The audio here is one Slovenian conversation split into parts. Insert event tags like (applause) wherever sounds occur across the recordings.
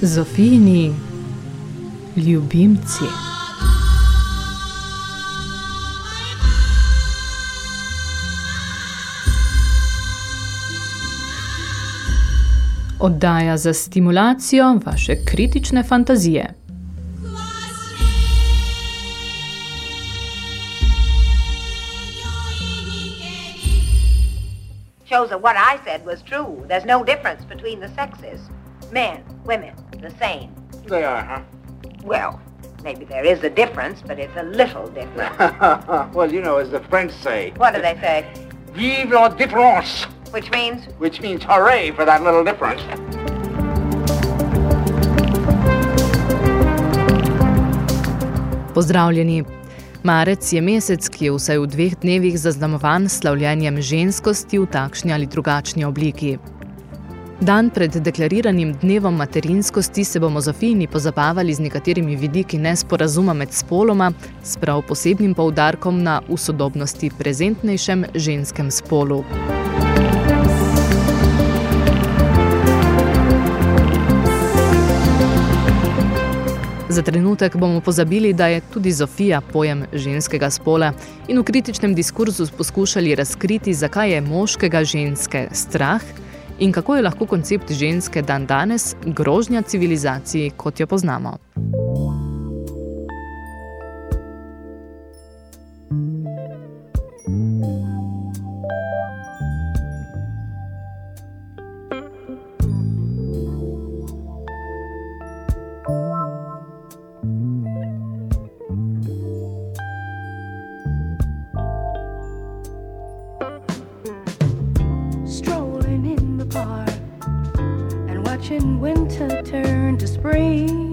Zofini, ljubimci. Oddaja za stimulacijo vaše kritične fantazije. Shows that what I said was true. There's no difference between the sexes. Men, women, the same. They are, huh? Well, maybe there is a difference, but it's a little different. (laughs) well, you know, as the French say. what do they say? Vive la différence! Which means? Which means hooray for that little difference. Pozdravljeni. Marec je mesec, ki je vsaj v dveh dnevih zaznamovan s slavljenjem ženskosti v takšni ali drugačni obliki. Dan pred deklariranim dnevom materinskosti se bomo Zofijni pozabavali z nekaterimi vidiki nesporazuma med spoloma, s prav posebnim poudarkom na usodobnosti prezentnejšem ženskem spolu. Za trenutek bomo pozabili, da je tudi Zofija pojem ženskega spola in v kritičnem diskurzu poskušali razkriti, zakaj je moškega ženske strah in kako je lahko koncept ženske dan danes grožnja civilizaciji, kot jo poznamo. Watching winter turn to spring.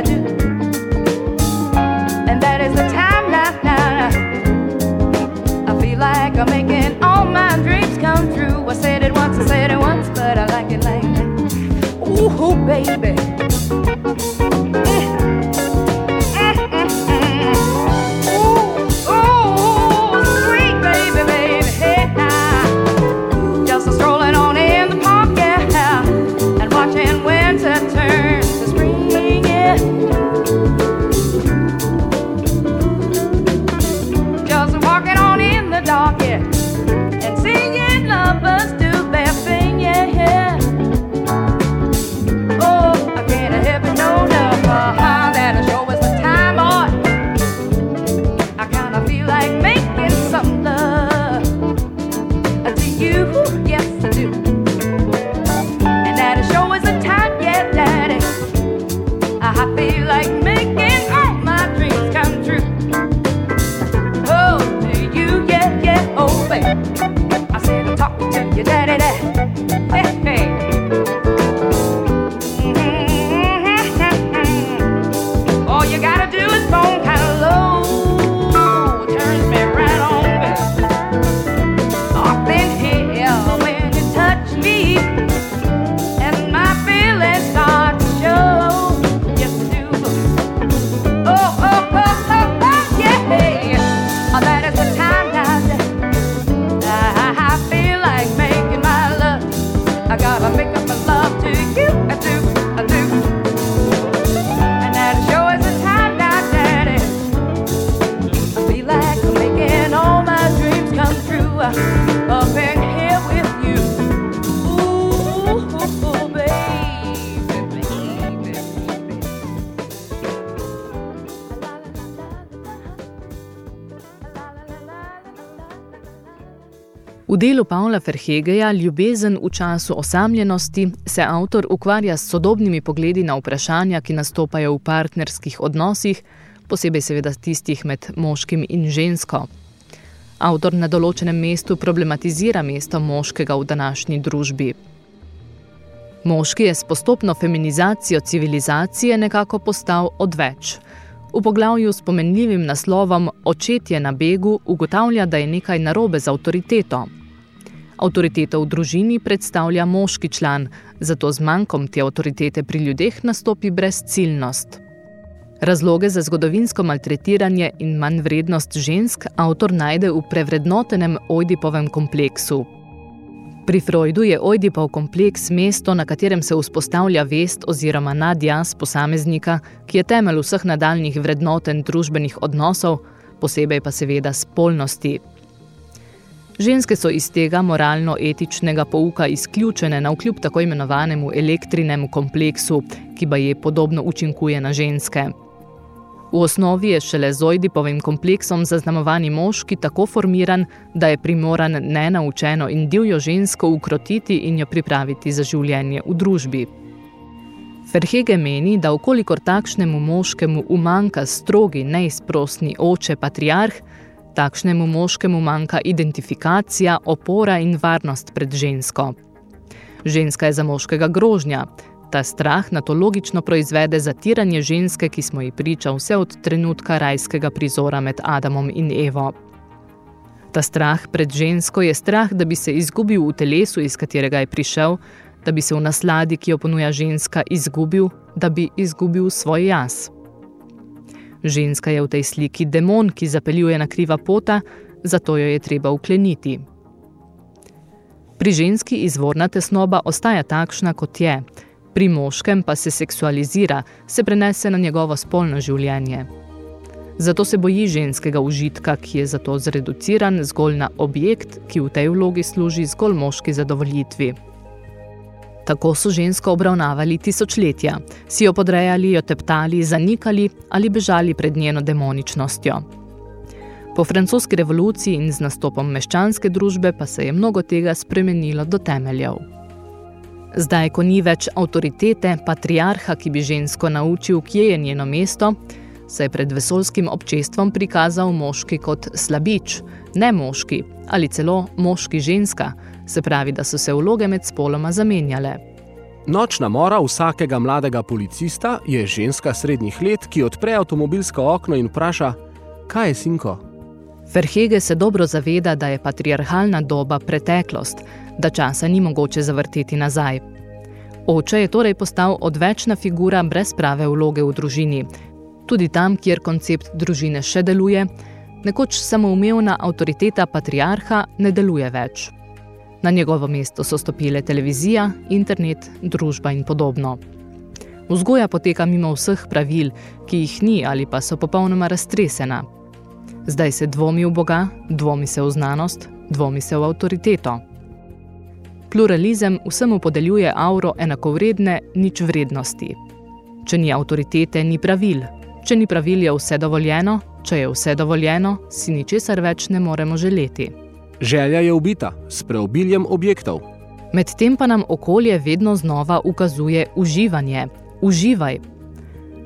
Do. And that is the time now, now. I feel like I'm making all my dreams come true. I said it once, I said it once, but I like it like that. Ooh, baby. Delu Pavla Ferhegeja Ljubezen v času osamljenosti se avtor ukvarja s sodobnimi pogledi na vprašanja, ki nastopajo v partnerskih odnosih, posebej seveda tistih med moškim in žensko. Avtor na določenem mestu problematizira mesto moškega v današnji družbi. Moški je s postopno feminizacijo civilizacije nekako postal odveč. V poglavju s pomenljivim naslovom Očetje na begu ugotavlja, da je nekaj narobe z avtoriteto. Avtoriteto v družini predstavlja moški član, zato z manjkom te avtoritete pri ljudeh nastopi brezciljnost. Razloge za zgodovinsko maltretiranje in manj vrednost žensk avtor najde v prevrednotenem Ojdipovem kompleksu. Pri Freudu je Ojdipov kompleks mesto, na katerem se vzpostavlja vest oziroma nadjaz posameznika, ki je temelj vseh nadaljnih vrednoten družbenih odnosov, posebej pa seveda spolnosti. Ženske so iz tega moralno-etičnega pouka izključene na vkljub tako imenovanemu elektrinemu kompleksu, ki ba je podobno učinkuje na ženske. V osnovi je šele z Ojdipovim kompleksom zaznamovani moški tako formiran, da je primoran nenaučeno in divjo žensko ukrotiti in jo pripraviti za življenje v družbi. Ferhege meni, da okolikor takšnemu moškemu umanka strogi, neizprostni oče patriarh, takšnemu moškemu manjka identifikacija, opora in varnost pred žensko. Ženska je za moškega grožnja, Ta strah na to logično proizvede zatiranje ženske, ki smo ji priča vse od trenutka rajskega prizora med Adamom in Evo. Ta strah pred žensko je strah, da bi se izgubil v telesu, iz katerega je prišel, da bi se v nasladi, ki jo ponuja ženska, izgubil, da bi izgubil svoj jaz. Ženska je v tej sliki demon, ki zapeljuje na kriva pota, zato jo je treba ukleniti. Pri ženski izvorna tesnoba ostaja takšna, kot je, pri moškem pa se seksualizira, se prenese na njegovo spolno življenje. Zato se boji ženskega užitka, ki je zato zreduciran zgolj na objekt, ki v tej vlogi služi zgolj moški zadovoljitvi. Tako so žensko obravnavali tisočletja, si jo podrejali, jo teptali, zanikali ali bežali pred njeno demoničnostjo. Po francoski revoluciji in z nastopom meščanske družbe pa se je mnogo tega spremenilo do temeljev. Zdaj, ko ni več avtoritete, patriarha, ki bi žensko naučil, kje je njeno mesto, se je pred vesolskim občestvom prikazal moški kot slabič, ne moški ali celo moški ženska, se pravi, da so se vloge med spoloma zamenjale. Nočna mora vsakega mladega policista je ženska srednjih let, ki odpre avtomobilsko okno in vpraša, kaj je sinko? Verhege se dobro zaveda, da je patriarhalna doba preteklost, da časa ni mogoče zavrteti nazaj. Oče je torej postal odvečna figura brez prave vloge v družini. Tudi tam, kjer koncept družine še deluje, nekoč samoumevna avtoriteta patriarha ne deluje več. Na njegovo mesto so stopile televizija, internet, družba in podobno. Vzgoja poteka mimo vseh pravil, ki jih ni ali pa so popolnoma raztresena. Zdaj se dvomi v Boga, dvomi se v znanost, dvomi se v avtoriteto. Pluralizem vsemu podeljuje auro enakovredne nič vrednosti. Če ni avtoritete, ni pravil. Če ni pravil, je vse dovoljeno, če je vse dovoljeno, si ničesar več ne moremo želeti. Želja je ubita s preobiljem objektov. Medtem pa nam okolje vedno znova ukazuje uživanje. Uživaj.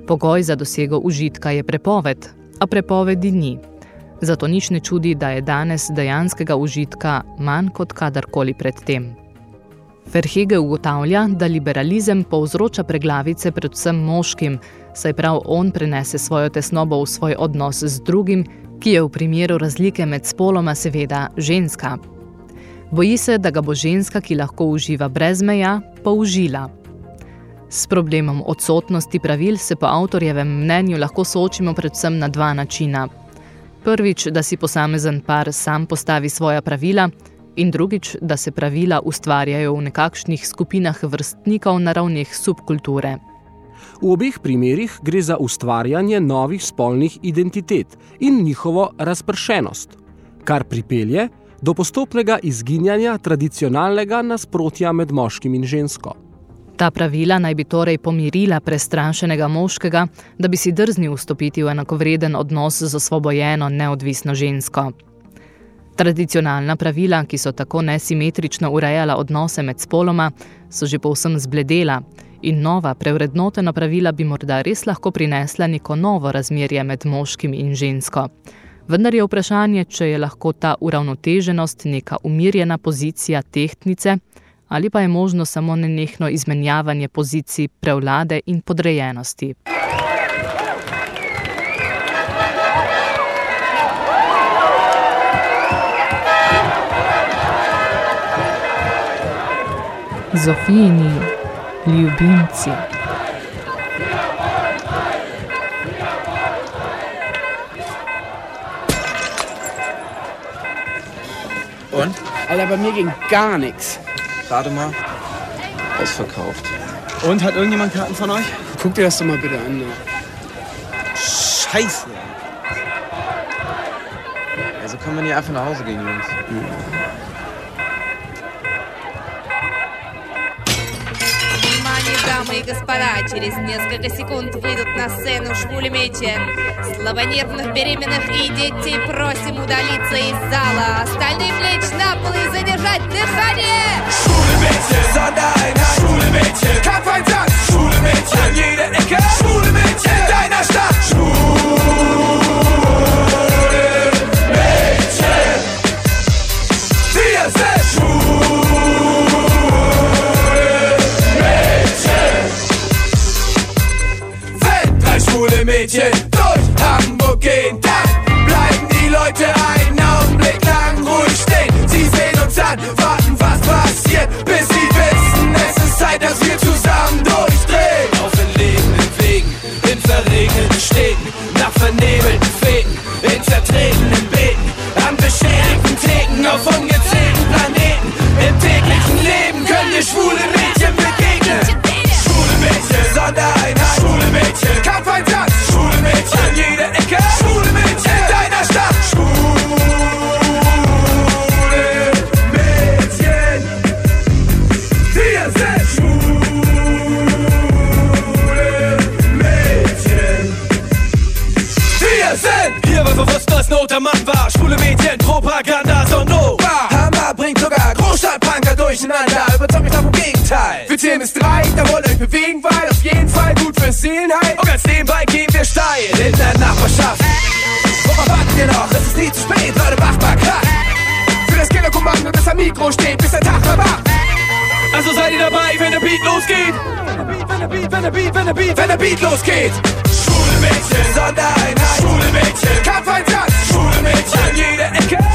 Pogoj za dosego užitka je prepoved, a prepovedi ni. Zato nič ne čudi, da je danes dejanskega užitka manj kot kadarkoli predtem. Verhege ugotavlja, da liberalizem povzroča preglavice predvsem moškim, saj prav on prenese svojo tesnobo v svoj odnos z drugim, ki je v primeru razlike med spoloma seveda ženska. Boji se, da ga bo ženska, ki lahko uživa brez meja, použila. S problemom odsotnosti pravil se po avtorjevem mnenju lahko soočimo predvsem na dva načina. Prvič, da si posamezen par sam postavi svoja pravila, in drugič, da se pravila ustvarjajo v nekakšnih skupinah vrstnikov na ravneh subkulture. V obeh primerih gre za ustvarjanje novih spolnih identitet in njihovo razpršenost, kar pripelje do postopnega izginjanja tradicionalnega nasprotja med moškim in žensko. Ta pravila naj bi torej pomirila prestrašenega moškega, da bi si drznil vstopiti v enakovreden odnos z osvobojeno neodvisno žensko. Tradicionalna pravila, ki so tako nesimetrično urejala odnose med spoloma, so že povsem zbledela in nova, prevrednotena pravila bi morda res lahko prinesla neko novo razmerje med moškim in žensko. Vendar je vprašanje, če je lahko ta uravnoteženost neka umirjena pozicija tehtnice ali pa je možno samo nenehno izmenjavanje pozicij prevlade in podrejenosti. Zofini, Ljubimci. Und? Alter, bei mir ging gar nichts. Rate mal. Er verkauft. Und hat irgendjemand Karten von euch? Guck dir das doch mal bitte an. Ne? Scheiße. Also kann wir nicht einfach nach Hause gehen, Jungs. Mhm. Дамы и господа, через несколько секунд выйдут на сцену шпулемети. Слабонервных, беременных и детей просим удалиться из зала. Остальные лечь на пол и задержать дыхание. Schwule Mädchen, Sondereinheit, schwule Mädchen, Kampfeinsatz, schwule Mädchen, an jeder Ecke, schwule Mädchen, in Mädchen durch Hamburg gehen, dann bleiben die Leute einen Augenblick lang ruhig stehen. Sie sehen uns an, warten, was passiert, bis sie wissen, es ist Zeit, dass wir zusammen durchdrehen. Auf entlegenen Wegen, in verregneten Wir zählen bis drei, da wollt euch bewegen, weil auf jeden Fall gut fürs Seelenheil. Und ganz nebenbei gehen wir steil in der Nachbarschaft. Worauf wartet ihr noch? Es ist nie zu spät, Leute, macht mal klar. Für das Killerkommando, das am Mikro steht, bis der Tag verwacht. Also seid ihr dabei, wenn der Beat losgeht? Wenn der Beat, wenn der Beat, wenn der Beat, wenn der Beat losgeht. Schwule Mädchen, Sondereinheit, schwule Mädchen, Kampfeinsatz, schwule Mädchen, an jeder Ecke,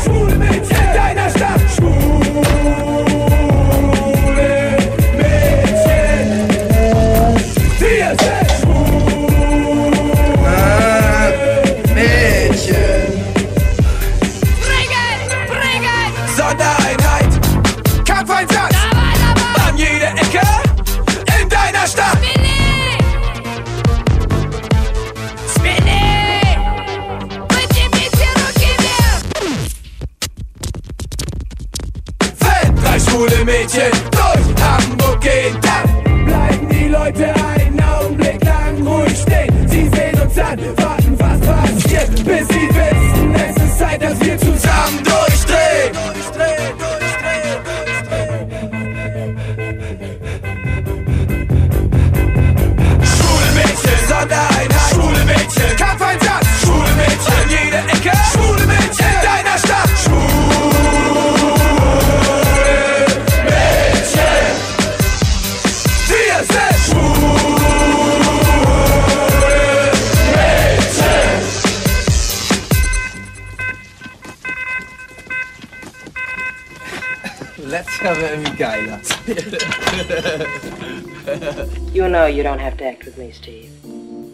You know you don't have to act with me, Steve.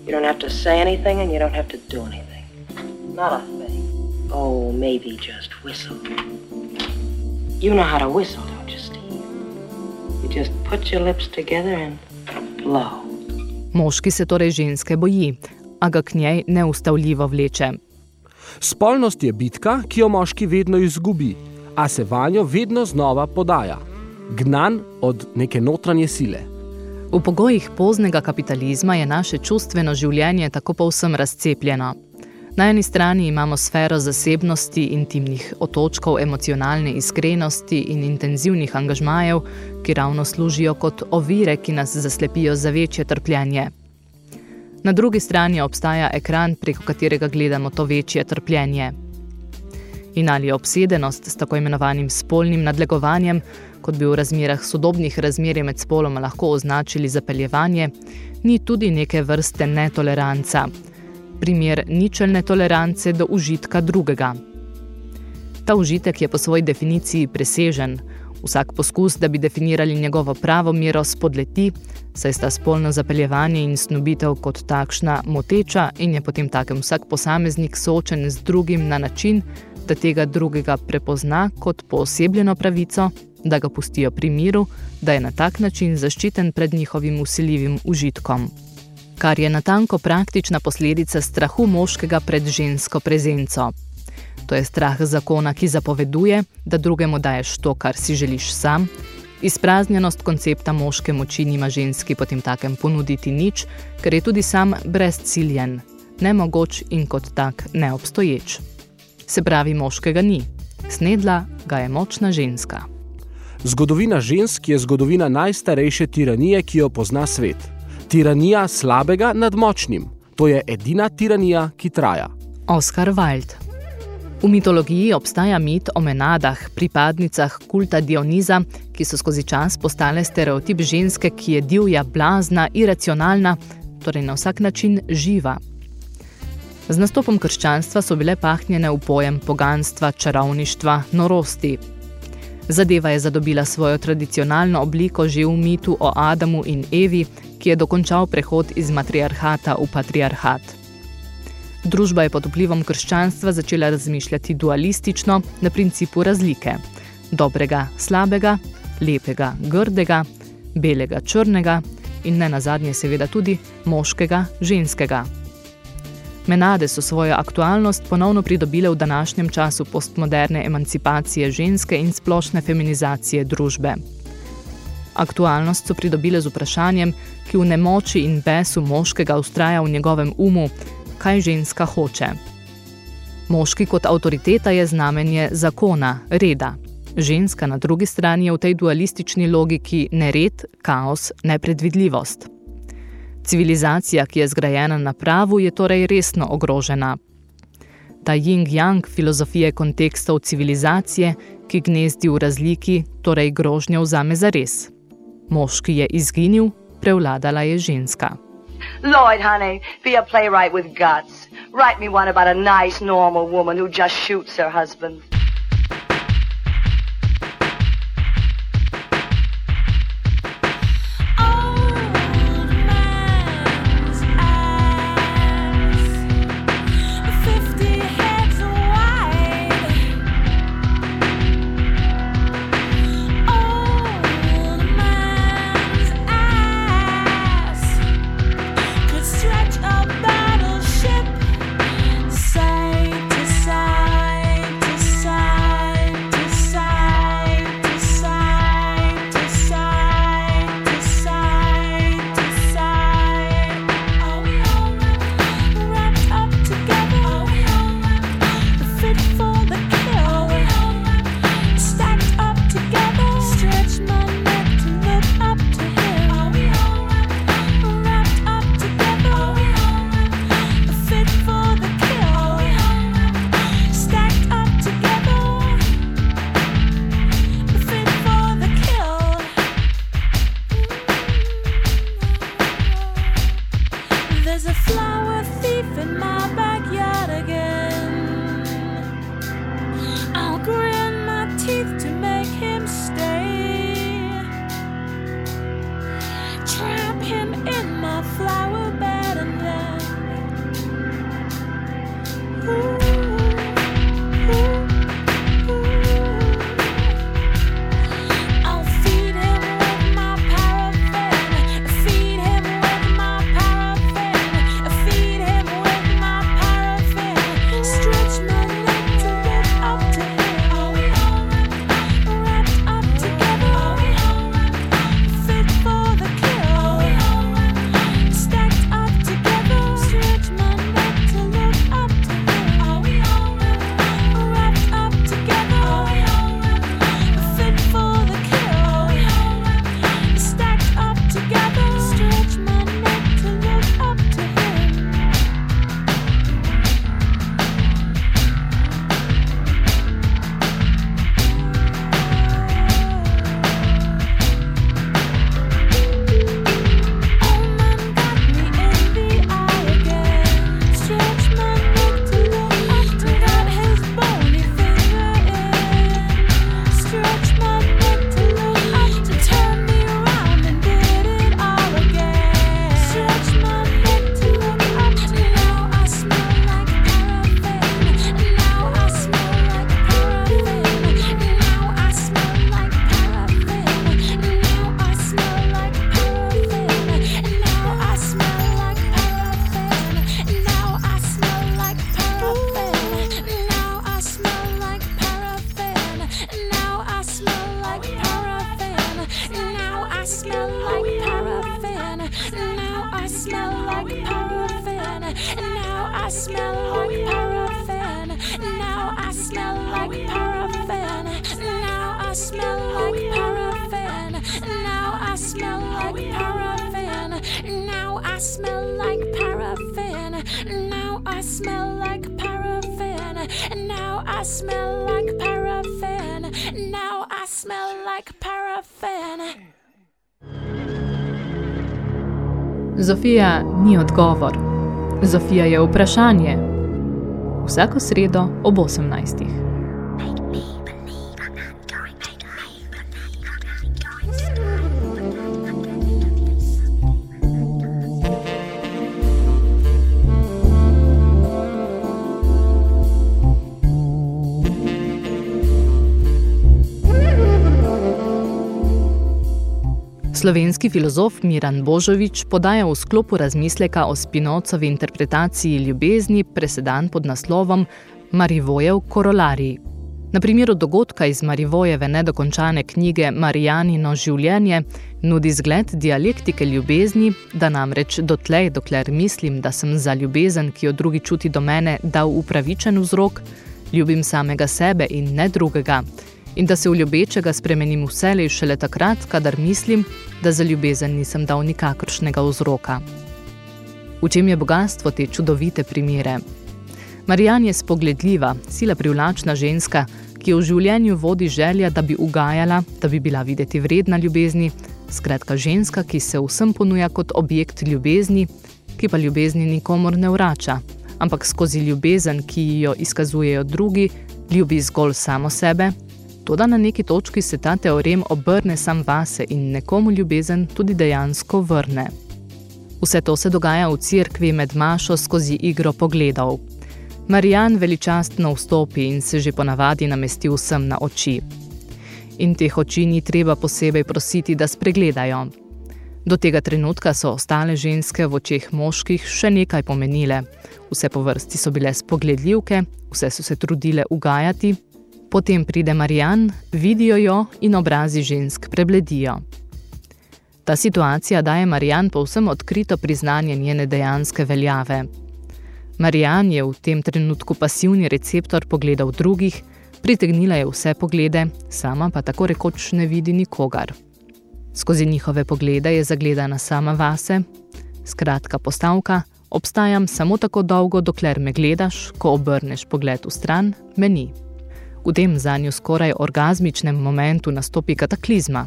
You don't have to say anything and you don't have to do anything. Not a thing. Oh, maybe just whistle. You know how to whistle, don't you, Steve? You just put your lips together and blow. Moški se torej ženske boji, a ga k njej neustavljivo vleče. Spolnost je bitka, ki jo moški vedno izgubi, a se vanjo vedno znova podaja. Gnan od neke notranje sile. V pogojih poznega kapitalizma je naše čustveno življenje tako povsem razcepljeno. Na eni strani imamo sfero zasebnosti, intimnih otočkov, emocionalne iskrenosti in intenzivnih angažmajev, ki ravno služijo kot ovire, ki nas zaslepijo za večje trpljenje. Na drugi strani obstaja ekran, preko katerega gledamo to večje trpljenje. In ali je obsedenost s tako imenovanim spolnim nadlegovanjem, kot bi v razmerah sodobnih razmerij med spoloma lahko označili zapeljevanje, ni tudi neke vrste netoleranca. Primer ničelne tolerance do užitka drugega. Ta užitek je po svoji definiciji presežen. Vsak poskus, da bi definirali njegovo pravo mero, spodleti, saj sta spolno zapeljevanje in snubitev kot takšna moteča in je potem takem vsak posameznik soočen z drugim na način, da tega drugega prepozna kot poosebljeno pravico, da ga pustijo pri miru, da je na tak način zaščiten pred njihovim usiljivim užitkom. Kar je natanko praktična posledica strahu moškega pred žensko prezenco. To je strah zakona, ki zapoveduje, da drugemu daješ to, kar si želiš sam, izpraznjenost koncepta moške moči nima ženski potem takem ponuditi nič, ker je tudi sam brezciljen, nemogoč in kot tak neobstoječ. Se pravi, moškega ni. Snedla ga je močna ženska. Zgodovina žensk je zgodovina najstarejše tiranije, ki jo pozna svet. Tiranija slabega nad močnim. To je edina tiranija, ki traja. Oscar Wilde V mitologiji obstaja mit o menadah, pripadnicah kulta Dioniza, ki so skozi čas postale stereotip ženske, ki je divja, blazna, iracionalna, torej na vsak način živa. Z nastopom krščanstva so bile pahnjene v pojem poganstva, čarovništva, norosti. Zadeva je zadobila svojo tradicionalno obliko že v mitu o Adamu in Evi, ki je dokončal prehod iz matriarhata v patriarhat. Družba je pod vplivom krščanstva začela razmišljati dualistično na principu razlike. Dobrega, slabega, lepega, grdega, belega, črnega in ne nazadnje seveda tudi moškega, ženskega. Menade so svojo aktualnost ponovno pridobile v današnjem času postmoderne emancipacije ženske in splošne feminizacije družbe. Aktualnost so pridobile z vprašanjem, ki v nemoči in besu moškega ustraja v njegovem umu, kaj ženska hoče. Moški kot avtoriteta je znamenje zakona, reda. Ženska na drugi strani je v tej dualistični logiki nered, kaos, nepredvidljivost. Civilizacija, ki je zgrajena na pravu, je torej resno ogrožena. Ta yin-yang filozofije kontekstov civilizacije, ki gnezdi v razliki, torej grožnjo vzame za res. Moški je izginil, prevladala je ženska. Lloyd, honey, be a playwright with guts. Write me one about a nice, normal woman who just shoots her husband. Now I smell like paraffin. Now I smell like paraffin. Now I smell like paraffin. Zofija ni odgovor. Zofija je vprašanje. Vsako sredo ob 18. Slovenski filozof Miran Božovič podaja v sklopu razmisleka o Spinocovi interpretaciji ljubezni presedan pod naslovom Marivojev korolari. Na primeru dogodka iz Marivojeve nedokončane knjige Marijanino življenje nudi zgled dialektike ljubezni, da namreč dotlej, dokler mislim, da sem za ljubezen, ki jo drugi čuti do mene, dal upravičen vzrok, ljubim samega sebe in ne drugega, in da se v ljubečega spremenim vselej šele takrat, kadar mislim, da za ljubezen nisem dal nikakršnega vzroka. V čem je bogatstvo te čudovite primere? Marijan je spogledljiva, sila privlačna ženska, ki jo v življenju vodi želja, da bi ugajala, da bi bila videti vredna ljubezni, skratka ženska, ki se vsem ponuja kot objekt ljubezni, ki pa ljubezni nikomor ne vrača, ampak skozi ljubezen, ki jo izkazujejo drugi, ljubi zgolj samo sebe, Toda na neki točki se ta teorem obrne sam vase in nekomu ljubezen tudi dejansko vrne. Vse to se dogaja v cerkvi med Mašo skozi igro pogledov. Marijan veličastno vstopi in se že ponavadi namesti vsem na oči. In teh oči ni treba posebej prositi, da spregledajo. Do tega trenutka so ostale ženske v očeh moških še nekaj pomenile. Vse po vrsti so bile spogledljivke, vse so se trudile ugajati, Potem pride Marijan, vidijo jo in obrazi žensk prebledijo. Ta situacija daje Marijan povsem odkrito priznanje njene dejanske veljave. Marijan je v tem trenutku pasivni receptor pogledov drugih, pritegnila je vse poglede, sama pa tako rekoč ne vidi nikogar. Skozi njihove poglede je zagledana sama vase, skratka postavka, obstajam samo tako dolgo, dokler me gledaš, ko obrneš pogled v stran, meni. V tem zanju skoraj orgazmičnem momentu nastopi kataklizma.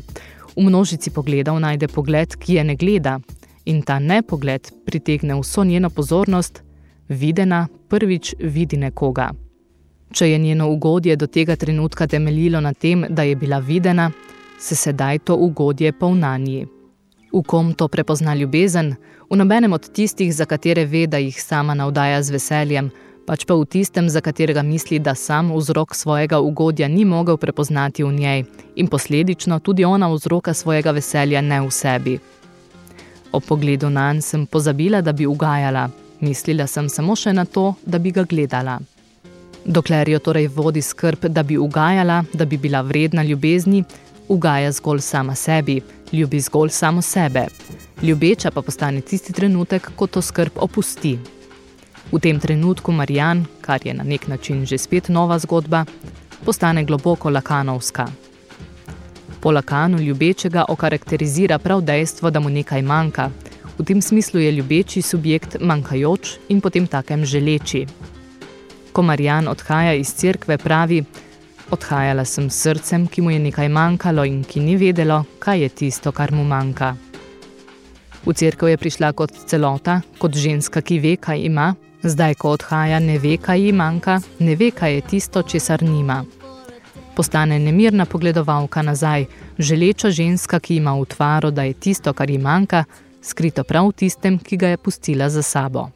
V množici pogledov najde pogled, ki je ne gleda, in ta nepogled pritegne vso njeno pozornost, videna prvič vidi nekoga. Če je njeno ugodje do tega trenutka temeljilo na tem, da je bila videna, se sedaj to ugodje polnanji. V kom to prepozna ljubezen? V nobenem od tistih, za katere ve, da jih sama navdaja z veseljem, pač pa v tistem, za katerega misli, da sam vzrok svojega ugodja ni mogel prepoznati v njej in posledično tudi ona vzroka svojega veselja ne v sebi. Ob pogledu nanj sem pozabila, da bi ugajala, mislila sem samo še na to, da bi ga gledala. Dokler jo torej vodi skrb, da bi ugajala, da bi bila vredna ljubezni, ugaja zgolj sama sebi, ljubi zgolj samo sebe. Ljubeča pa postane tisti trenutek, ko to skrb opusti. V tem trenutku Marjan, kar je na nek način že spet nova zgodba, postane globoko lakanovska. Po lakanu ljubečega okarakterizira prav dejstvo, da mu nekaj manjka. V tem smislu je ljubeči subjekt manjkajoč in potem takem želeči. Ko Marjan odhaja iz cerkve, pravi, odhajala sem srcem, ki mu je nekaj manjkalo in ki ni vedelo, kaj je tisto, kar mu manjka. V cerkev je prišla kot celota, kot ženska, ki ve, kaj ima, Zdaj, ko odhaja, ne ve, kaj ji manjka, ne ve, kaj je tisto, česar nima. Postane nemirna pogledovalka nazaj, želeča ženska, ki ima utvaro, da je tisto, kar ji manjka, skrito prav v tistem, ki ga je pustila za sabo.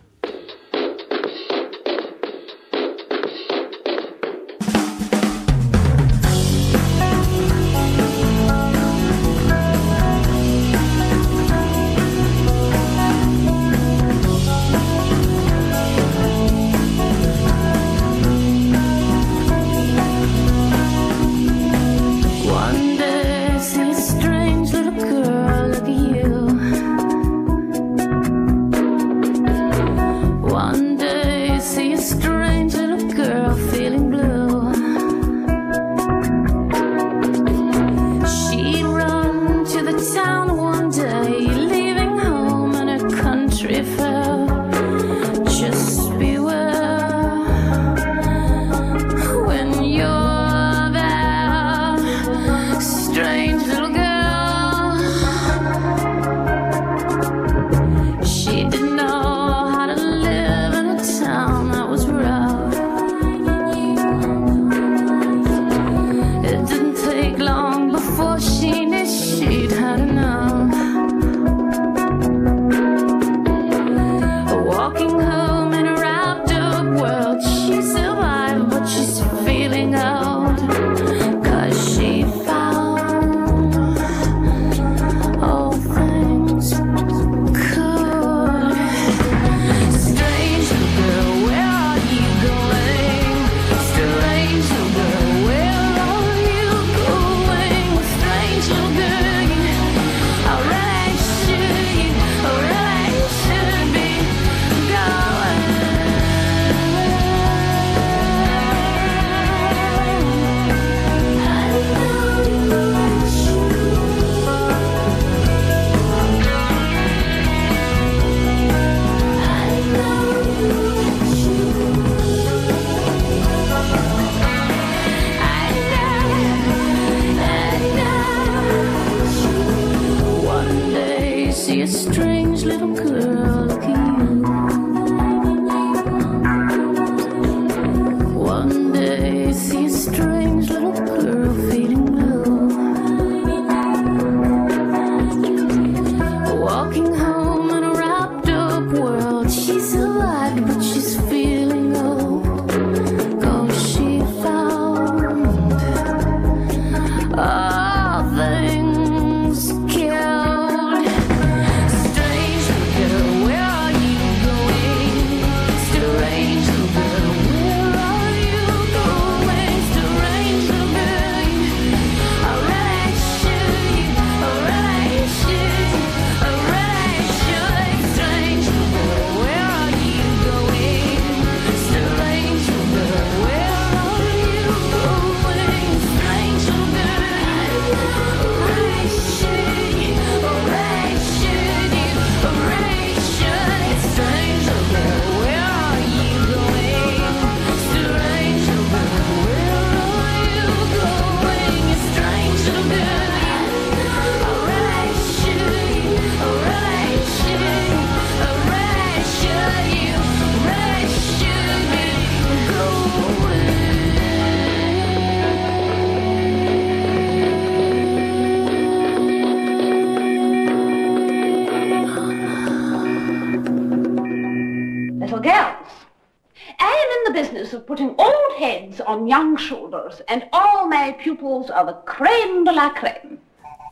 Heads on young shoulders, and all my pupils are the creme de la creme.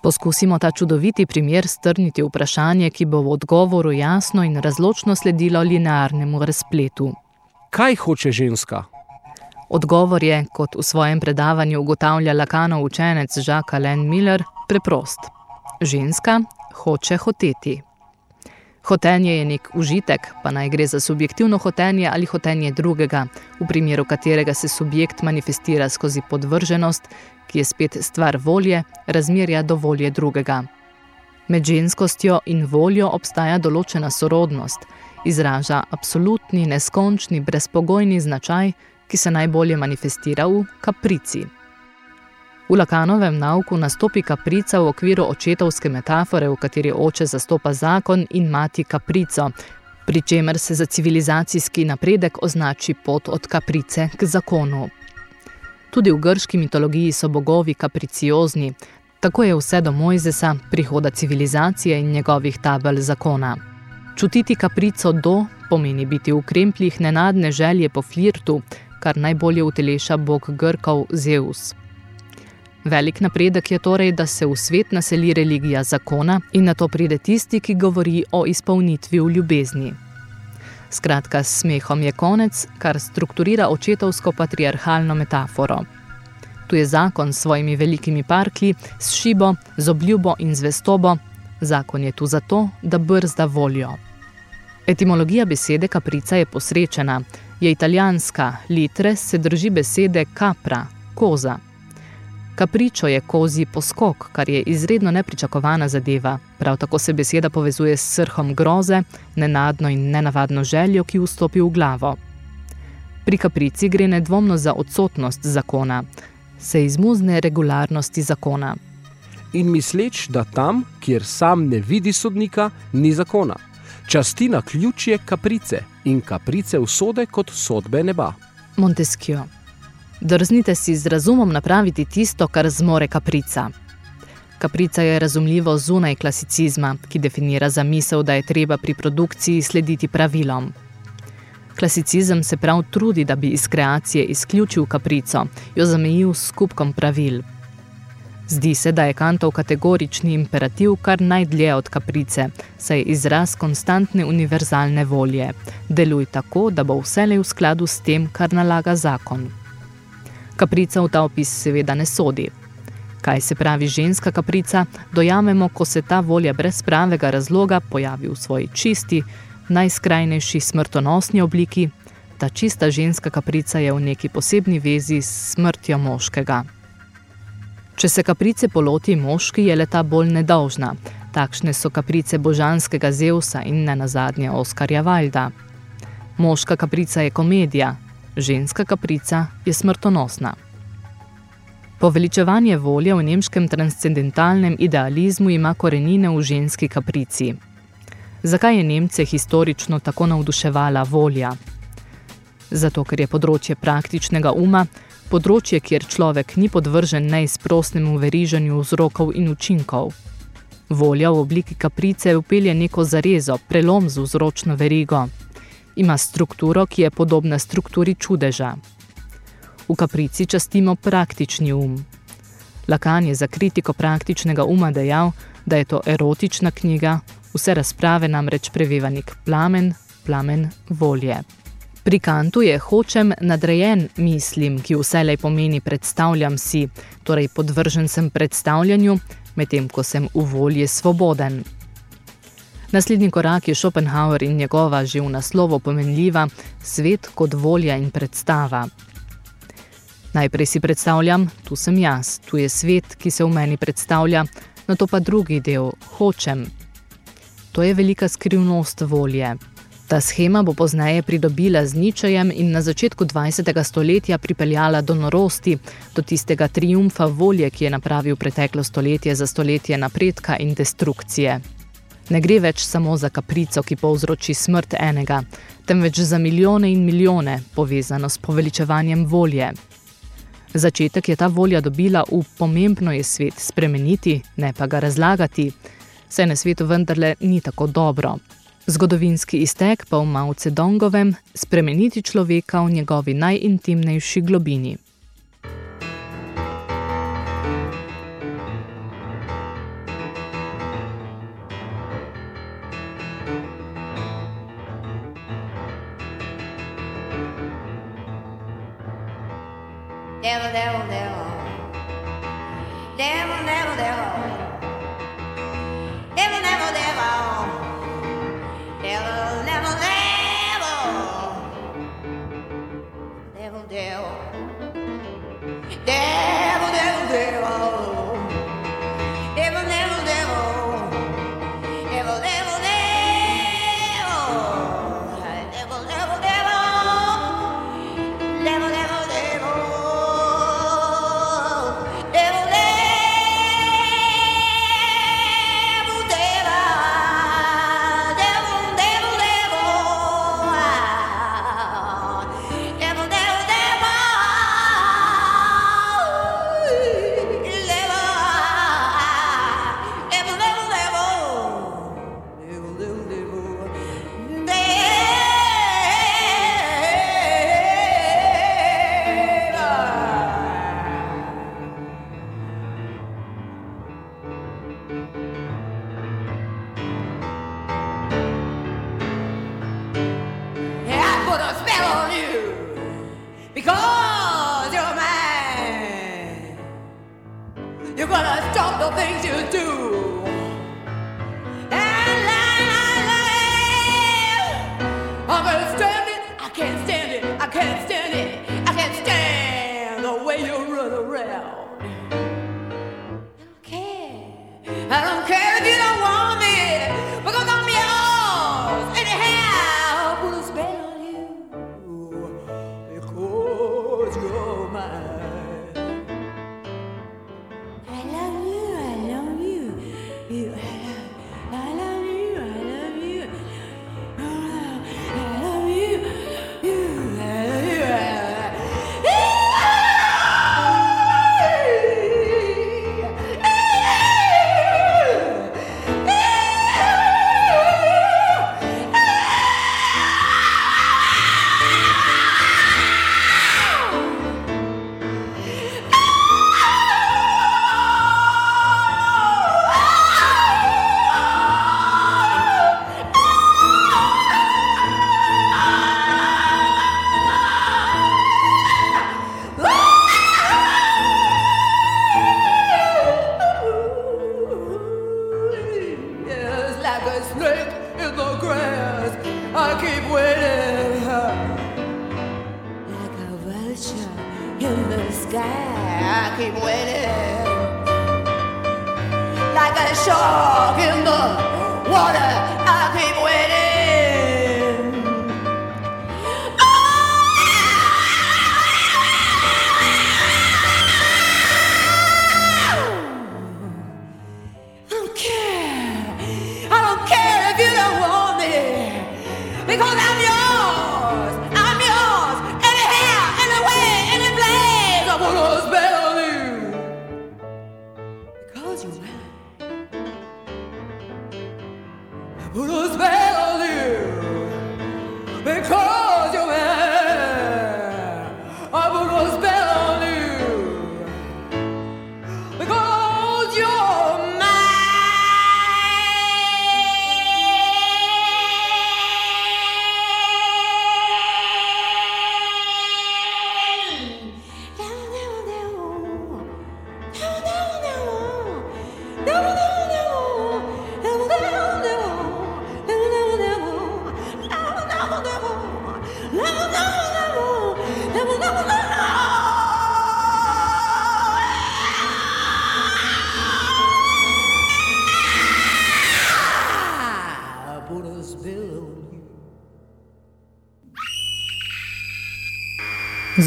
Poskusimo ta čudoviti primer strniti v vprašanje, ki bo v odgovoru jasno in razločno sledilo linearnemu razpletu. Kaj hoče ženska? Odgovor je, kot v svojem predavanju ugotavlja Lakanov učenec Jacques Alain Miller, preprost. Ženska hoče hoteti. Hotenje je nek užitek, pa naj gre za subjektivno hotenje ali hotenje drugega, v primeru katerega se subjekt manifestira skozi podvrženost, ki je spet stvar volje, razmerja do volje drugega. Med ženskostjo in voljo obstaja določena sorodnost, izraža absolutni, neskončni, brezpogojni značaj, ki se najbolje manifestira v kaprici. V Lakanovem nauku nastopi kaprica v okviru očetovske metafore, v kateri oče zastopa zakon in mati kaprico, pri čemer se za civilizacijski napredek označi pot od kaprice k zakonu. Tudi v grški mitologiji so bogovi kapriciozni, tako je vse do Mojzesa, prihoda civilizacije in njegovih tabel zakona. Čutiti kaprico do pomeni biti v krempljih nenadne želje po flirtu, kar najbolje uteleša bog Grkov Zeus. Velik napredek je torej, da se v svet naseli religija zakona in na to pride tisti, ki govori o izpolnitvi v ljubezni. Skratka, s smehom je konec, kar strukturira očetovsko patriarhalno metaforo. Tu je zakon s svojimi velikimi parklji, s šibo, z obljubo in zvestobo. Zakon je tu zato, da brzda voljo. Etimologija besede kaprica je posrečena, je italijanska, litre se drži besede capra, koza. Kapričo je kozi poskok, kar je izredno nepričakovana zadeva. Prav tako se beseda povezuje s srhom groze, nenadno in nenavadno željo, ki vstopi v glavo. Pri kaprici gre nedvomno za odsotnost zakona, se izmuzne regularnosti zakona. In misleč, da tam, kjer sam ne vidi sodnika, ni zakona. Časti na ključje kaprice in kaprice usode kot sodbe neba. Montesquieu. Drznite si z razumom napraviti tisto, kar zmore kaprica. Kaprica je razumljivo zunaj klasicizma, ki definira zamisel, da je treba pri produkciji slediti pravilom. Klasicizem se prav trudi, da bi iz kreacije izključil kaprico, jo zamejil s skupkom pravil. Zdi se, da je Kantov kategorični imperativ kar najdlje od kaprice, saj je izraz konstantne univerzalne volje. Deluj tako, da bo vselej v skladu s tem, kar nalaga zakon. Kaprica v ta opis seveda ne sodi. Kaj se pravi ženska kaprica, dojamemo, ko se ta volja brez pravega razloga pojavi v svoji čisti, najskrajnejši smrtonosni obliki, ta čista ženska kaprica je v neki posebni vezi s smrtjo moškega. Če se kaprice poloti moški, je leta bolj nedolžna. Takšne so kaprice božanskega Zeusa in ne nazadnje Oskarja Valda. Moška kaprica je komedija, ženska kaprica je smrtonosna. Poveličevanje volje v nemškem transcendentalnem idealizmu ima korenine v ženski kaprici. Zakaj je Nemce historično tako navduševala volja? Zato, ker je področje praktičnega uma, področje, kjer človek ni podvržen neizprostnemu veriženju vzrokov in učinkov. Volja v obliki kaprice upelje neko zarezo, prelom z vzročno verigo. Ima strukturo, ki je podobna strukturi čudeža. V kaprici častimo praktični um. Lakan je za kritiko praktičnega uma dejal, da je to erotična knjiga, vse razprave namreč prevevanik plamen, plamen volje. Pri kantu je hočem nadrejen mislim, ki vselej pomeni predstavljam si, torej podvržen sem predstavljanju, medtem ko sem v volji svoboden. Naslednji korak je Schopenhauer in njegova že v naslovo pomenljiva svet kot volja in predstava. Najprej si predstavljam, tu sem jaz, tu je svet, ki se v meni predstavlja, na to pa drugi del, hočem. To je velika skrivnost volje. Ta schema bo pozneje pridobila z ničejem in na začetku 20. stoletja pripeljala do norosti, do tistega triumfa volje, ki je napravil preteklo stoletje za stoletje napredka in destrukcije. Ne gre več samo za kaprico, ki povzroči smrt enega, temveč za milijone in milijone, povezano s poveličevanjem volje. Začetek je ta volja dobila v pomembno je svet spremeniti, ne pa ga razlagati, saj na svetu vendarle ni tako dobro. Zgodovinski iztek pa v Mao Cedongovem spremeniti človeka v njegovi najintimnejši globini. Devil, devil. Devil, devil, devil.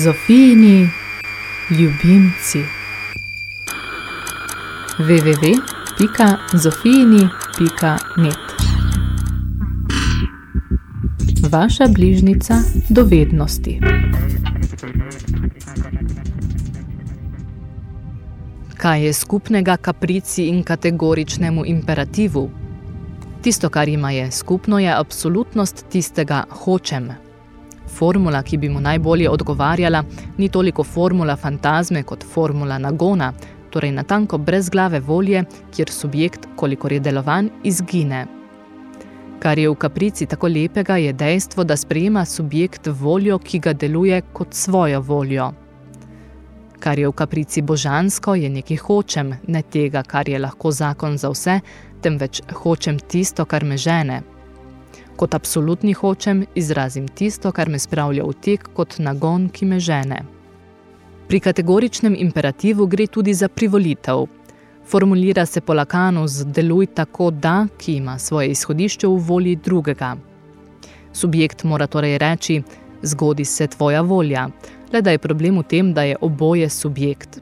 Zofijini ljubimci www.zofijini.net Vaša bližnica dovednosti. Kaj je skupnega kaprici in kategoričnemu imperativu? Tisto, kar ima je skupno, je absolutnost tistega hočem. Formula, ki bi mu najbolje odgovarjala, ni toliko formula fantazme kot formula nagona, torej natanko brez glave volje, kjer subjekt, kolikor je delovan, izgine. Kar je v kaprici tako lepega, je dejstvo, da sprejema subjekt voljo, ki ga deluje kot svojo voljo. Kar je v kaprici božansko, je nekaj hočem, ne tega, kar je lahko zakon za vse, temveč hočem tisto, kar me žene. Kot absolutni hočem, izrazim tisto, kar me spravlja v tek kot nagon, ki me žene. Pri kategoričnem imperativu gre tudi za privolitev. Formulira se po lakanu z deluj tako da, ki ima svoje izhodišče v volji drugega. Subjekt mora torej reči, zgodi se tvoja volja, le da je problem v tem, da je oboje subjekt.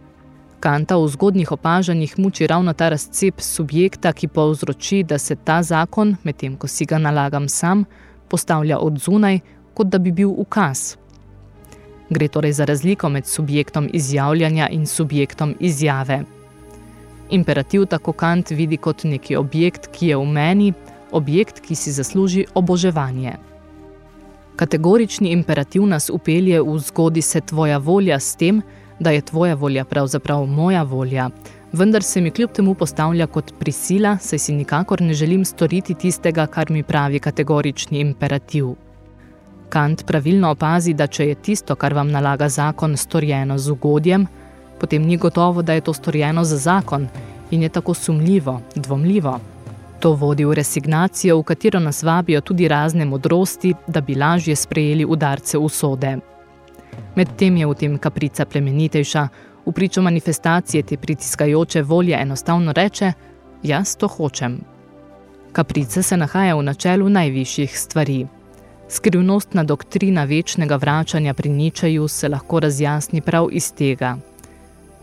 Kanta v zgodnih opažanjih muči ravno ta razcep subjekta, ki povzroči, da se ta zakon, medtem ko si ga nalagam sam, postavlja od zunaj, kot da bi bil ukaz. Gre torej za razliko med subjektom izjavljanja in subjektom izjave. Imperativ tako Kant vidi kot neki objekt, ki je v meni, objekt, ki si zasluži oboževanje. Kategorični imperativ nas upelje v zgodi se tvoja volja s tem, da je tvoja volja pravzaprav moja volja, vendar se mi kljub temu postavlja kot prisila, saj si nikakor ne želim storiti tistega, kar mi pravi kategorični imperativ. Kant pravilno opazi, da če je tisto, kar vam nalaga zakon, storjeno z ugodjem, potem ni gotovo, da je to storjeno za zakon in je tako sumljivo, dvomljivo. To vodi v resignacijo, v katero nas vabijo tudi razne modrosti, da bi lažje sprejeli udarce usode. Medtem je v tem kaprica plemenitejša, v pričo manifestacije te pritiskajoče volje enostavno reče, jaz to hočem. Kaprica se nahaja v načelu najvišjih stvari. Skrivnostna doktrina večnega vračanja pri ničeju se lahko razjasni prav iz tega.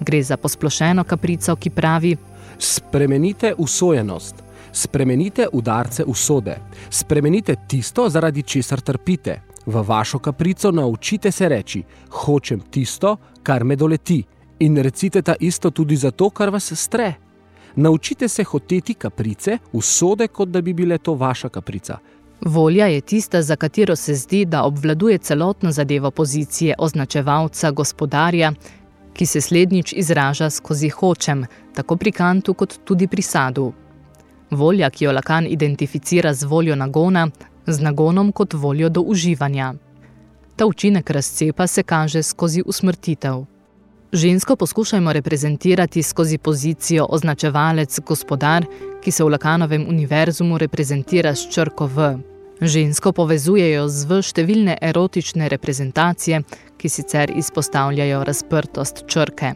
Gre za posplošeno kaprico, ki pravi Spremenite usojenost, spremenite udarce usode, spremenite tisto, zaradi česar trpite, V vašo kaprico naučite se reči, hočem tisto, kar me doleti in recite ta isto tudi za to, kar vas stre. Naučite se hoteti kaprice, usode, kot da bi bile to vaša kaprica. Volja je tista, za katero se zdi, da obvladuje celotno zadevo pozicije označevalca, gospodarja, ki se slednjič izraža skozi hočem, tako pri kantu kot tudi pri sadu. Volja, ki jo Lakan identificira z voljo nagona, z nagonom kot voljo do uživanja. Ta učinek razcepa se kaže skozi usmrtitev. Žensko poskušajmo reprezentirati skozi pozicijo označevalec gospodar, ki se v Lakanovem univerzumu reprezentira s črko V. Žensko povezujejo z v številne erotične reprezentacije, ki sicer izpostavljajo razprtost črke.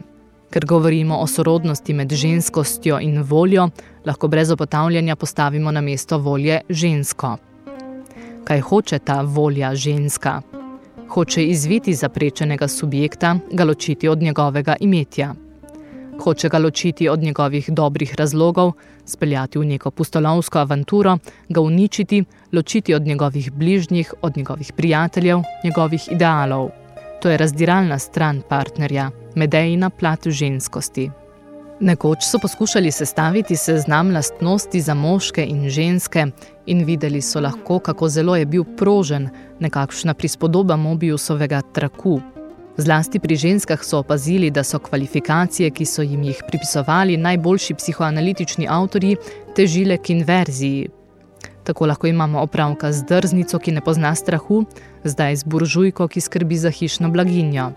Ker govorimo o sorodnosti med ženskostjo in voljo, lahko brez opotavljanja postavimo na mesto volje žensko kaj hoče ta volja ženska. Hoče izviti zaprečenega subjekta, ga ločiti od njegovega imetja. Hoče ga ločiti od njegovih dobrih razlogov, speljati v neko pustolovsko avanturo, ga uničiti, ločiti od njegovih bližnjih, od njegovih prijateljev, njegovih idealov. To je razdiralna stran partnerja, medejna plat ženskosti. Nekoč so poskušali sestaviti seznam lastnosti za moške in ženske in videli so lahko, kako zelo je bil prožen, nekakšna prispodoba Mobiusovega traku. Zlasti pri ženskah so opazili, da so kvalifikacije, ki so jim jih pripisovali najboljši psihoanalitični avtorji, težile k inverziji. Tako lahko imamo opravka z drznico, ki ne pozna strahu, zdaj z buržujko, ki skrbi za hišno blaginjo.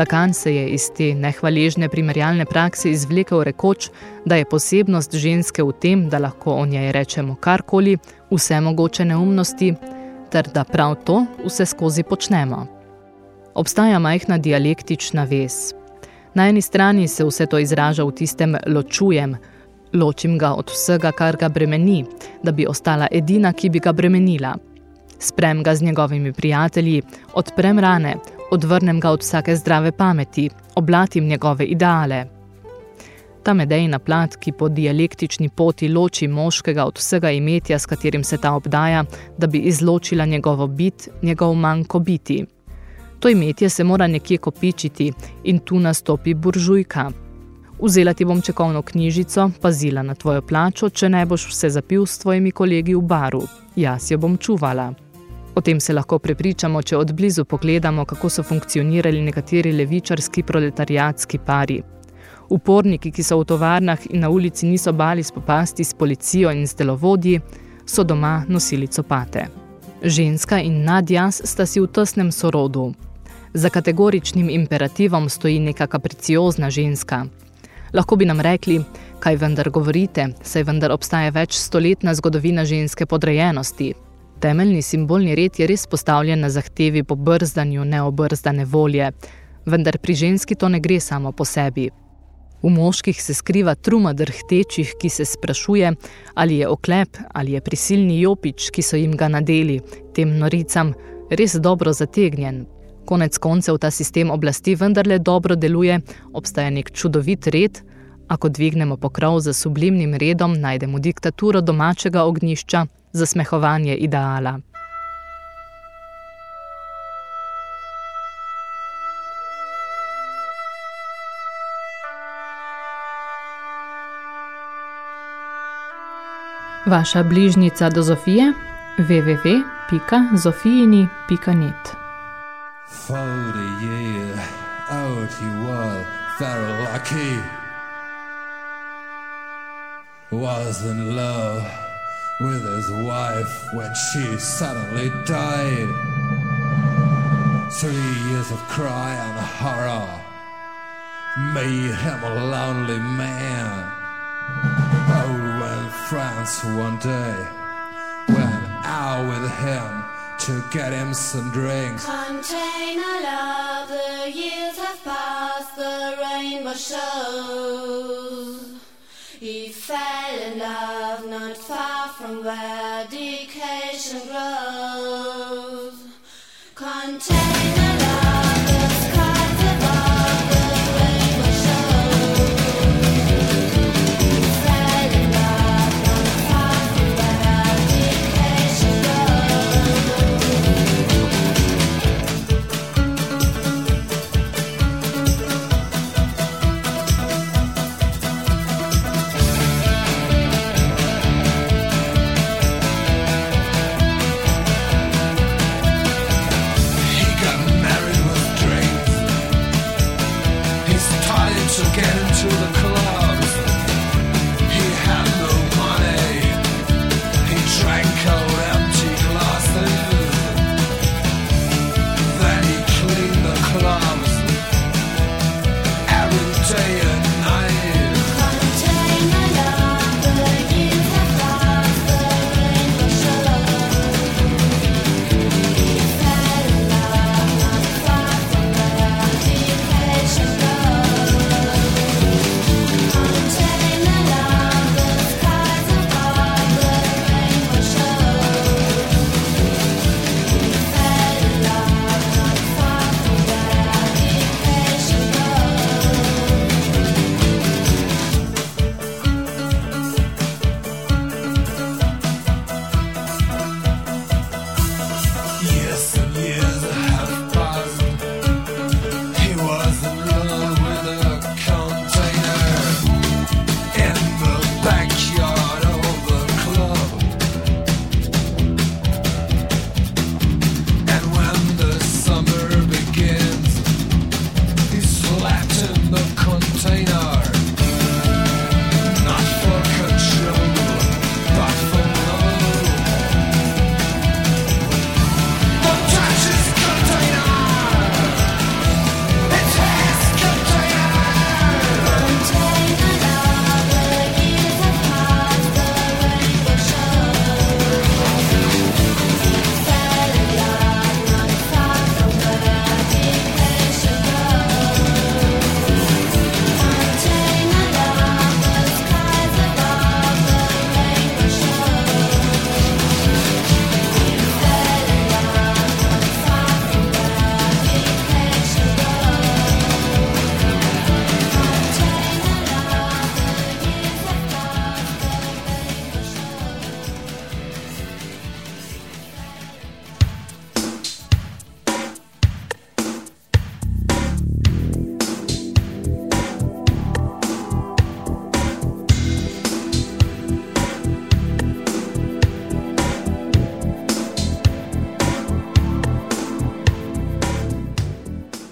Lacan se je iz te nehvaležne primerjalne prakse izvlekel rekoč, da je posebnost ženske v tem, da lahko o njej rečemo karkoli, vse mogoče neumnosti, ter da prav to vse skozi počnemo. Obstaja majhna dialektična vez. Na eni strani se vse to izraža v tistem ločujem, ločim ga od vsega, kar ga bremeni, da bi ostala edina, ki bi ga bremenila. Sprem ga z njegovimi prijatelji, odprem rane, Odvrnem ga od vsake zdrave pameti, oblatim njegove ideale. Ta medejna plat, ki po dialektični poti loči moškega od vsega imetja, s katerim se ta obdaja, da bi izločila njegovo bit, njegov manjko biti. To imetje se mora nekje kopičiti in tu nastopi buržujka. Vzela ti bom čekovno knjižico, pazila na tvojo plačo, če ne boš vse zapil s tvojimi kolegi v baru. Jaz jo bom čuvala. O tem se lahko prepričamo, če odblizu pogledamo, kako so funkcionirali nekateri levičarski proletariatski pari. Uporniki, ki so v tovarnah in na ulici niso bali spopasti s policijo in z delovodji, so doma nosili copate. Ženska in nadjas sta si v tesnem sorodu. Za kategoričnim imperativom stoji neka kapriciozna ženska. Lahko bi nam rekli, kaj vendar govorite, saj vendar obstaja več stoletna zgodovina ženske podrejenosti. Temeljni simbolni red je res postavljen na zahtevi po brzdanju neobrzdane volje, vendar pri ženski to ne gre samo po sebi. V moških se skriva truma drhtečih, ki se sprašuje, ali je oklep ali je prisilni jopič, ki so jim ga nadeli, tem noricam, res dobro zategnjen. Konec koncev ta sistem oblasti vendarle dobro deluje, obstaja nek čudovit red, ako dvignemo pokrov za sublimnim redom, najdemo diktaturo domačega ognjišča, zasmehovanje ideala. Vaša bližnica do Zofije www.zofijini.net Forty year old he was very lucky Was in love with his wife when she suddenly died Three years of cry and horror made him a lonely man Oh, when France one day went out with him to get him some drinks. Container love, the years have passed, the rainbow shows. Fell in love not far from where dedication grows.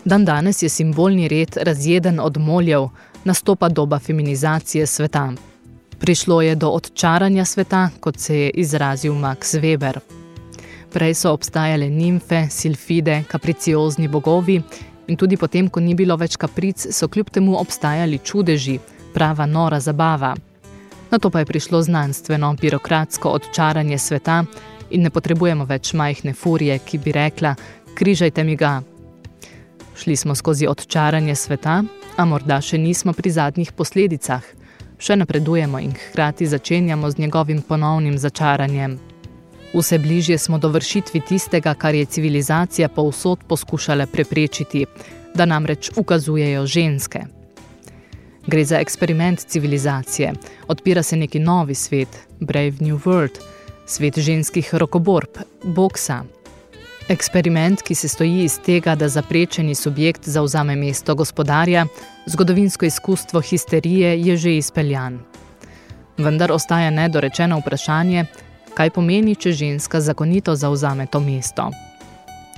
Dan danes je simbolni red razjeden od moljev, nastopa doba feminizacije sveta. Prišlo je do odčaranja sveta, kot se je izrazil Max Weber. Prej so obstajale nimfe, silfide, kapriciozni bogovi in tudi potem, ko ni bilo več kapric, so kljub temu obstajali čudeži, prava nora zabava. Na to pa je prišlo znanstveno, birokratsko odčaranje sveta in ne potrebujemo več majhne furije, ki bi rekla, križajte mi ga. Šli smo skozi odčaranje sveta, a morda še nismo pri zadnjih posledicah. Še napredujemo in hkrati začenjamo z njegovim ponovnim začaranjem. Vse bližje smo do vršitvi tistega, kar je civilizacija povsod poskušala preprečiti, da namreč ukazujejo ženske. Gre za eksperiment civilizacije, odpira se neki novi svet, Brave New World, svet ženskih rokoborb, boksa. Eksperiment, ki se stoji iz tega, da zaprečeni subjekt zauzame mesto gospodarja, zgodovinsko izkustvo histerije je že izpeljan. Vendar ostaja nedorečeno vprašanje, kaj pomeni, če ženska zakonito zauzame to mesto.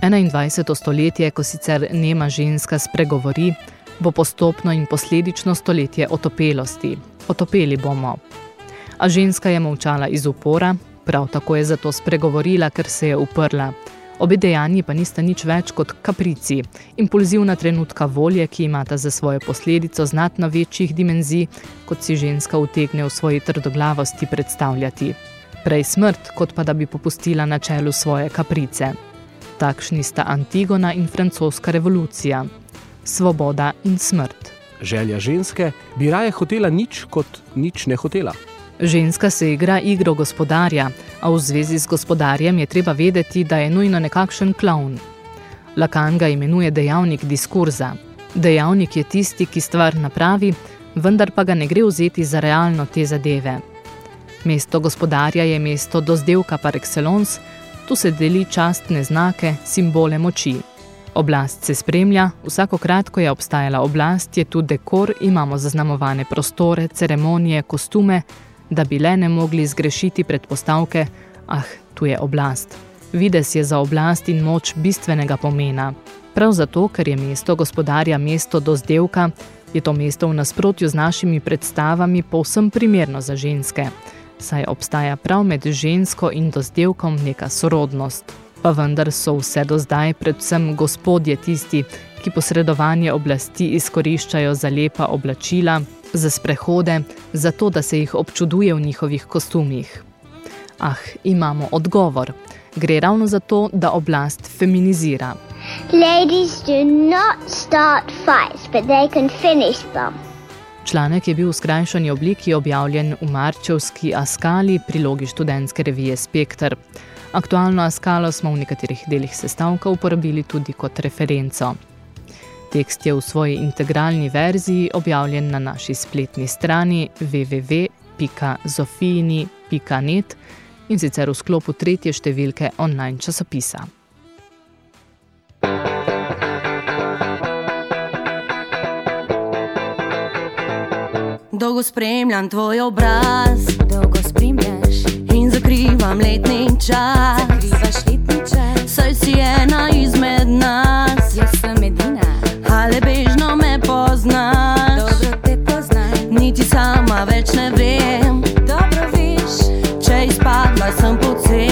21. stoletje, ko sicer nema ženska spregovori, bo postopno in posledično stoletje otopelosti. Otopeli bomo. A ženska je molčala iz upora, prav tako je zato spregovorila, ker se je uprla. Obe dejanji pa nista nič več kot kaprici, impulzivna trenutka volje, ki imata za svojo posledico znatno večjih dimenzij, kot si ženska utegne v svoji trdoglavosti predstavljati. Prej smrt, kot pa da bi popustila na čelu svoje kaprice. Takšni sta Antigona in francoska revolucija. Svoboda in smrt. Želja ženske bi raje hotela nič, kot nič ne hotela. Ženska se igra igro gospodarja, a v zvezi z gospodarjem je treba vedeti, da je nujno nekakšen klovn. Lacan ga imenuje dejavnik diskurza. Dejavnik je tisti, ki stvar napravi, vendar pa ga ne gre vzeti za realno te zadeve. Mesto gospodarja je mesto dozdevka par excellence, tu se deli častne znake, simbole moči. Oblast se spremlja, vsakokrat, ko je obstajala oblast, je tu dekor, imamo zaznamovane prostore, ceremonije, kostume, da bi le ne mogli zgrešiti predpostavke, ah, tu je oblast. Vides je za oblast in moč bistvenega pomena. Prav zato, ker je mesto gospodarja mesto dozdevka, je to mesto v nasprotju z našimi predstavami povsem primerno za ženske, saj obstaja prav med žensko in dozdevkom neka sorodnost. Pa vendar so vse do zdaj predvsem gospodje tisti, ki posredovanje oblasti izkoriščajo za lepa oblačila, za sprehode, za to, da se jih občuduje v njihovih kostumih. Ah, imamo odgovor. Gre ravno za to, da oblast feminizira. Ladies do not start fights, but they can finish them. Članek je bil v skrajšani obliki objavljen v Marčevski Askali prilogi študentske revije Spektr. Aktualno Askalo smo v nekaterih delih sestavka uporabili tudi kot referenco. Tekst je v svoji integralni verziji objavljen na naši spletni strani www.zofijini.net in sicer v sklopu tretje številke online časopisa. Dolgo spremljam tvoj obraz, dolgo spremljaš in zakrivam letni čas. Zakrivaš letni čas, saj si ena izmed nas. Jaz sem ale bežno me poznaš. Dobro te poznam, niti sama več ne vem. Dobro veš, če izpadla sem pocen.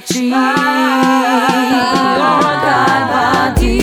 Iz oči. O, kaj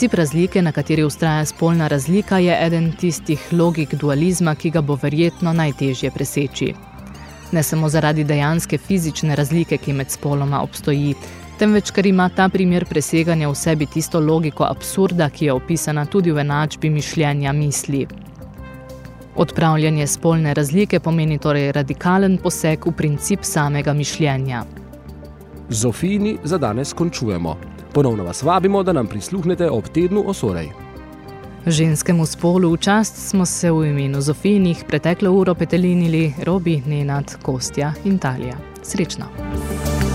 Princip razlike, na kateri ustraja spolna razlika, je eden tistih logik dualizma, ki ga bo verjetno najtežje preseči. Ne samo zaradi dejanske fizične razlike, ki med spoloma obstoji, temveč ker ima ta primer preseganja v sebi tisto logiko absurda, ki je opisana tudi v enačbi mišljenja misli. Odpravljanje spolne razlike pomeni torej radikalen poseg v princip samega mišljenja. Zofini za danes končujemo. Ponovno vas vabimo, da nam prisluhnete ob tednu osorej. Ženskemu spolu v čast smo se v imenu Zofinih preteklo uro petelinili Robi, Nenad, Kostja in Talija. Srečno! You.